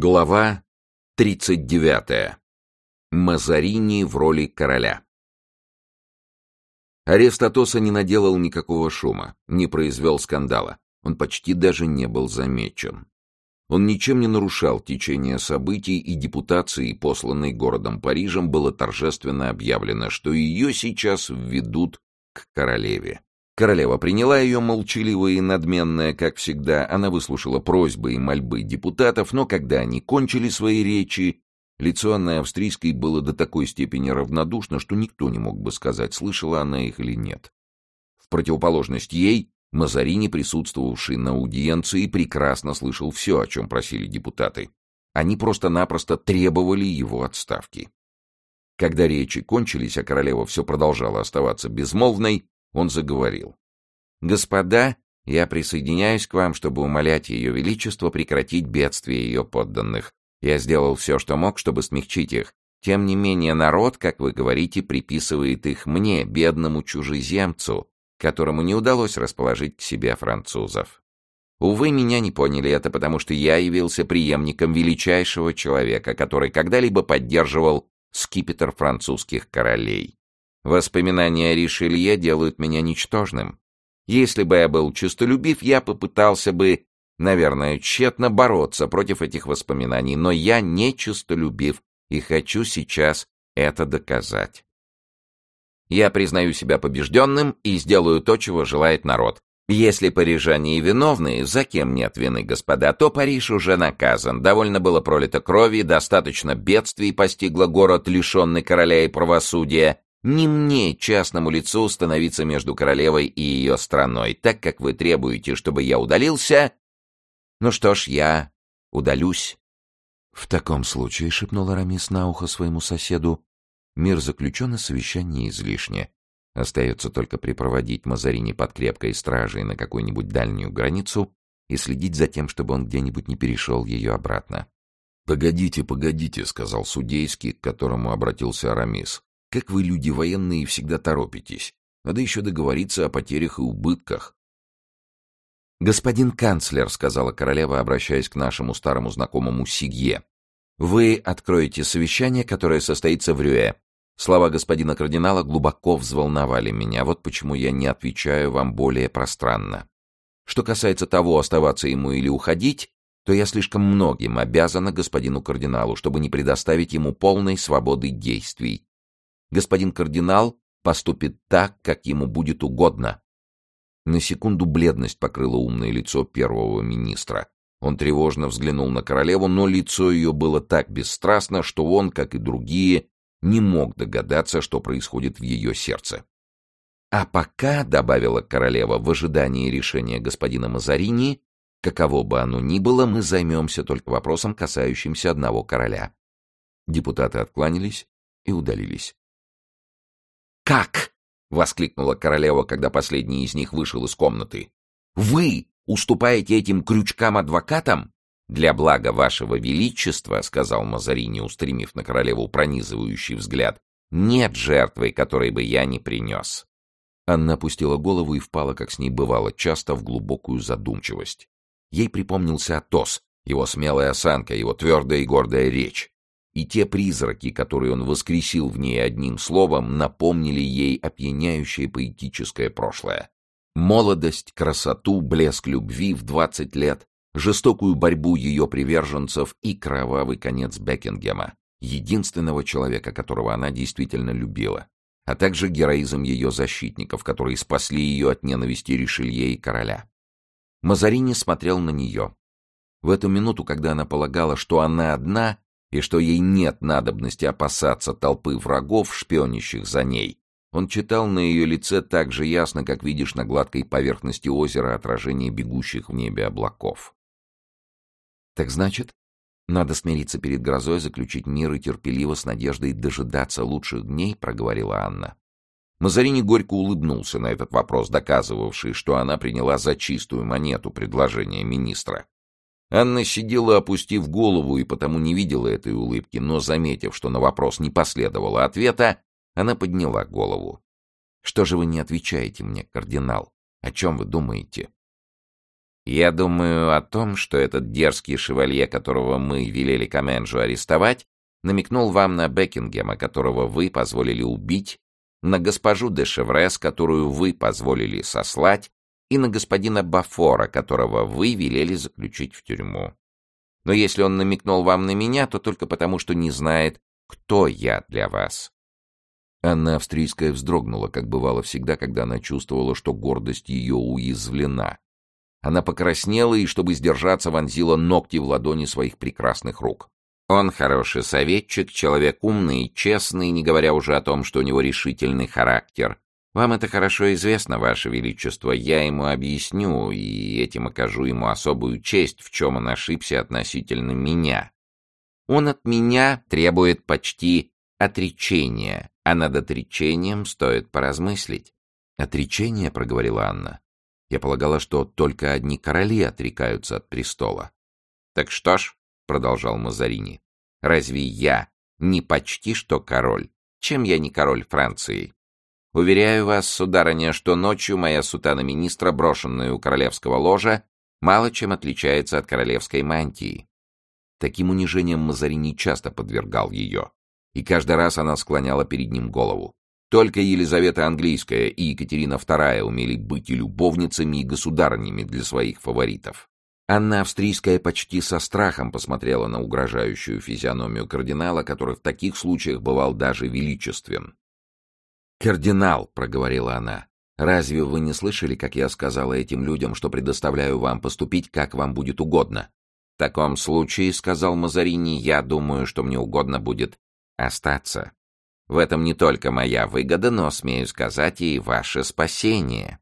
Глава 39. Мазарини в роли короля. Арест Атоса не наделал никакого шума, не произвел скандала. Он почти даже не был замечен. Он ничем не нарушал течение событий, и депутации, посланной городом Парижем, было торжественно объявлено, что ее сейчас введут к королеве. Королева приняла ее молчаливая и надменная, как всегда. Она выслушала просьбы и мольбы депутатов, но когда они кончили свои речи, лицо Анны Австрийской было до такой степени равнодушно, что никто не мог бы сказать, слышала она их или нет. В противоположность ей, Мазарини, присутствовавший на аудиенции, прекрасно слышал все, о чем просили депутаты. Они просто-напросто требовали его отставки. Когда речи кончились, а королева все продолжала оставаться безмолвной, он заговорил. «Господа, я присоединяюсь к вам, чтобы умолять Ее Величество прекратить бедствие ее подданных. Я сделал все, что мог, чтобы смягчить их. Тем не менее, народ, как вы говорите, приписывает их мне, бедному чужеземцу, которому не удалось расположить к себе французов. Увы, меня не поняли это, потому что я явился преемником величайшего человека, который когда-либо поддерживал скипетр французских королей. Воспоминания о Ришелье делают меня ничтожным. Если бы я был честолюбив, я попытался бы, наверное, тщетно бороться против этих воспоминаний, но я не честолюбив и хочу сейчас это доказать. Я признаю себя побежденным и сделаю то, чего желает народ. Если парижане виновны, за кем нет вины, господа, то Париж уже наказан. Довольно было пролито крови, достаточно бедствий постигло город, лишенный короля и правосудия. Не мне, частному лицу, становиться между королевой и ее страной, так как вы требуете, чтобы я удалился. Ну что ж, я удалюсь. — В таком случае, — шепнул Арамис на ухо своему соседу, — мир заключен, и совещание излишне. Остается только припроводить Мазарини под крепкой стражей на какую-нибудь дальнюю границу и следить за тем, чтобы он где-нибудь не перешел ее обратно. — Погодите, погодите, — сказал судейский, к которому обратился Арамис. Как вы, люди военные, всегда торопитесь. Надо еще договориться о потерях и убытках. «Господин канцлер», — сказала королева, обращаясь к нашему старому знакомому Сигье, — «вы откроете совещание, которое состоится в Рюэ. Слова господина кардинала глубоко взволновали меня, вот почему я не отвечаю вам более пространно. Что касается того, оставаться ему или уходить, то я слишком многим обязана господину кардиналу, чтобы не предоставить ему полной свободы действий, господин кардинал поступит так, как ему будет угодно. На секунду бледность покрыла умное лицо первого министра. Он тревожно взглянул на королеву, но лицо ее было так бесстрастно, что он, как и другие, не мог догадаться, что происходит в ее сердце. «А пока», — добавила королева в ожидании решения господина Мазарини, каково бы оно ни было, мы займемся только вопросом, касающимся одного короля. Депутаты откланялись и удалились. «Как?» — воскликнула королева, когда последний из них вышел из комнаты. «Вы уступаете этим крючкам-адвокатам?» «Для блага вашего величества», — сказал Мазарини, устремив на королеву пронизывающий взгляд, «нет жертвы, которой бы я не принес». Анна опустила голову и впала, как с ней бывало, часто в глубокую задумчивость. Ей припомнился Атос, его смелая осанка, его твердая и гордая речь и те призраки, которые он воскресил в ней одним словом, напомнили ей опьяняющее поэтическое прошлое. Молодость, красоту, блеск любви в двадцать лет, жестокую борьбу ее приверженцев и кровавый конец Бекингема, единственного человека, которого она действительно любила, а также героизм ее защитников, которые спасли ее от ненависти Ришелье и короля. Мазарини смотрел на нее. В эту минуту, когда она полагала, что она одна, и что ей нет надобности опасаться толпы врагов, шпионящих за ней, он читал на ее лице так же ясно, как видишь на гладкой поверхности озера отражение бегущих в небе облаков. Так значит, надо смириться перед грозой, заключить мир и терпеливо с надеждой дожидаться лучших дней, проговорила Анна. Мазарини горько улыбнулся на этот вопрос, доказывавший, что она приняла за чистую монету предложение министра. Анна сидела, опустив голову, и потому не видела этой улыбки, но, заметив, что на вопрос не последовало ответа, она подняла голову. «Что же вы не отвечаете мне, кардинал? О чем вы думаете?» Я думаю о том, что этот дерзкий шевалье, которого мы велели Каменджу арестовать, намекнул вам на Бекингема, которого вы позволили убить, на госпожу де Шеврес, которую вы позволили сослать, и на господина Бафора, которого вы велели заключить в тюрьму. Но если он намекнул вам на меня, то только потому, что не знает, кто я для вас. Анна Австрийская вздрогнула, как бывало всегда, когда она чувствовала, что гордость ее уязвлена. Она покраснела и, чтобы сдержаться, вонзила ногти в ладони своих прекрасных рук. Он хороший советчик, человек умный и честный, не говоря уже о том, что у него решительный характер. Вам это хорошо известно, Ваше Величество. Я ему объясню и этим окажу ему особую честь, в чем он ошибся относительно меня. Он от меня требует почти отречения, а над отречением стоит поразмыслить. «Отречение?» — проговорила Анна. Я полагала, что только одни короли отрекаются от престола. Так что ж, продолжал Мазарини, разве я не почти что король? Чем я не король Франции? Уверяю вас, сударыня, что ночью моя сутана министра, брошенная у королевского ложа, мало чем отличается от королевской мантии. Таким унижением Мазарини часто подвергал ее, и каждый раз она склоняла перед ним голову. Только Елизавета Английская и Екатерина II умели быть и любовницами, и государнями для своих фаворитов. Анна Австрийская почти со страхом посмотрела на угрожающую физиономию кардинала, который в таких случаях бывал даже величествен. «Кардинал», — проговорила она, — «разве вы не слышали, как я сказала этим людям, что предоставляю вам поступить, как вам будет угодно?» «В таком случае, — сказал Мазарини, — я думаю, что мне угодно будет остаться. В этом не только моя выгода, но, смею сказать, и ваше спасение.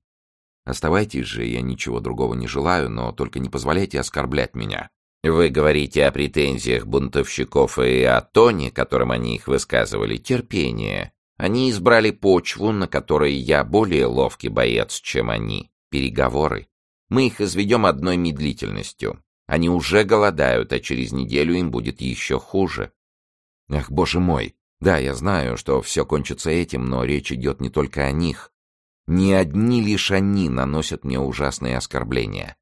Оставайтесь же, я ничего другого не желаю, но только не позволяйте оскорблять меня. Вы говорите о претензиях бунтовщиков и о тоне, которым они их высказывали. Терпение. Они избрали почву, на которой я более ловкий боец, чем они. Переговоры. Мы их изведем одной медлительностью. Они уже голодают, а через неделю им будет еще хуже. Ах, боже мой! Да, я знаю, что все кончится этим, но речь идет не только о них. Не одни лишь они наносят мне ужасные оскорбления.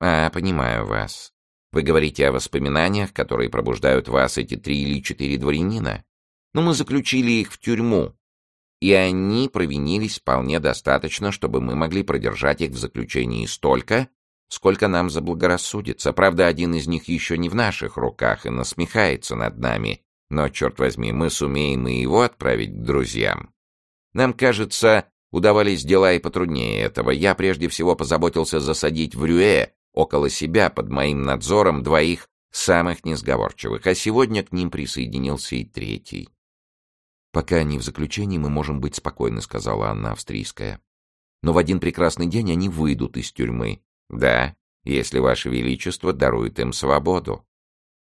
А, понимаю вас. Вы говорите о воспоминаниях, которые пробуждают вас эти три или четыре дворянина? Но мы заключили их в тюрьму, и они провинились вполне достаточно, чтобы мы могли продержать их в заключении столько, сколько нам заблагорассудится. Правда, один из них еще не в наших руках и насмехается над нами, но, черт возьми, мы сумеем и его отправить к друзьям. Нам, кажется, удавались дела и потруднее этого. Я прежде всего позаботился засадить в Рюэ около себя под моим надзором двоих самых несговорчивых, а сегодня к ним присоединился и третий. «Пока они в заключении, мы можем быть спокойны», — сказала Анна Австрийская. «Но в один прекрасный день они выйдут из тюрьмы». «Да, если Ваше Величество дарует им свободу».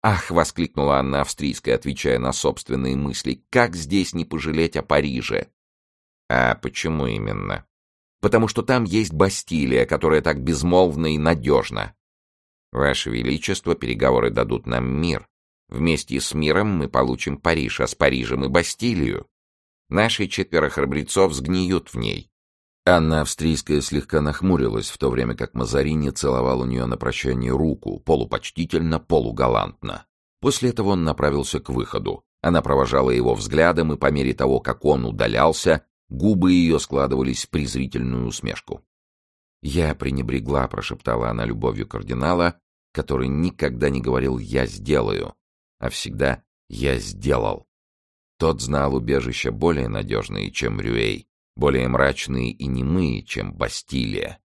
«Ах!» — воскликнула Анна Австрийская, отвечая на собственные мысли. «Как здесь не пожалеть о Париже?» «А почему именно?» «Потому что там есть Бастилия, которая так безмолвна и надежна». «Ваше Величество, переговоры дадут нам мир. Вместе с миром мы получим Париж, а с Парижем и Бастилию. Наши четверо храбрецов сгниют в ней. Анна Австрийская слегка нахмурилась, в то время как Мазарини целовал у нее на прощание руку, полупочтительно, полугалантно. После этого он направился к выходу. Она провожала его взглядом, и по мере того, как он удалялся, губы ее складывались в презрительную усмешку. «Я пренебрегла», — прошептала она любовью кардинала, который никогда не говорил «я сделаю», а всегда «я сделал». Тот знал убежище более надежные, чем Рюэй, более мрачные и немые, чем Бастилия.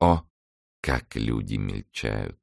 О, как люди мельчают!